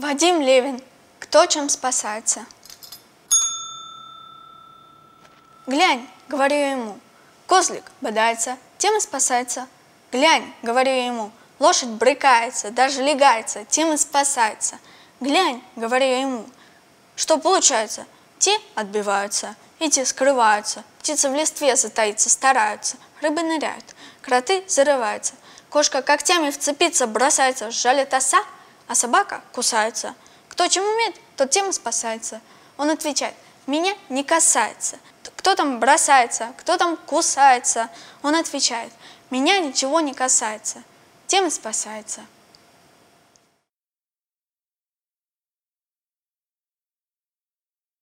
Вадим Левин. Кто чем спасается? Глянь, говорю ему, козлик бодается, тем и спасается. Глянь, говорю ему, лошадь брыкается, даже легается, тем и спасается. Глянь, говорю ему, что получается? Те отбиваются, эти скрываются, птицы в листве затаиться стараются, рыбы ныряют, кроты зарываются, кошка когтями вцепиться бросается, жалит оса, а собака кусается. Кто чем умеет, тот тем и спасается. Он отвечает, меня не касается. Кто там бросается, кто там кусается. Он отвечает, меня ничего не касается. Тем и спасается.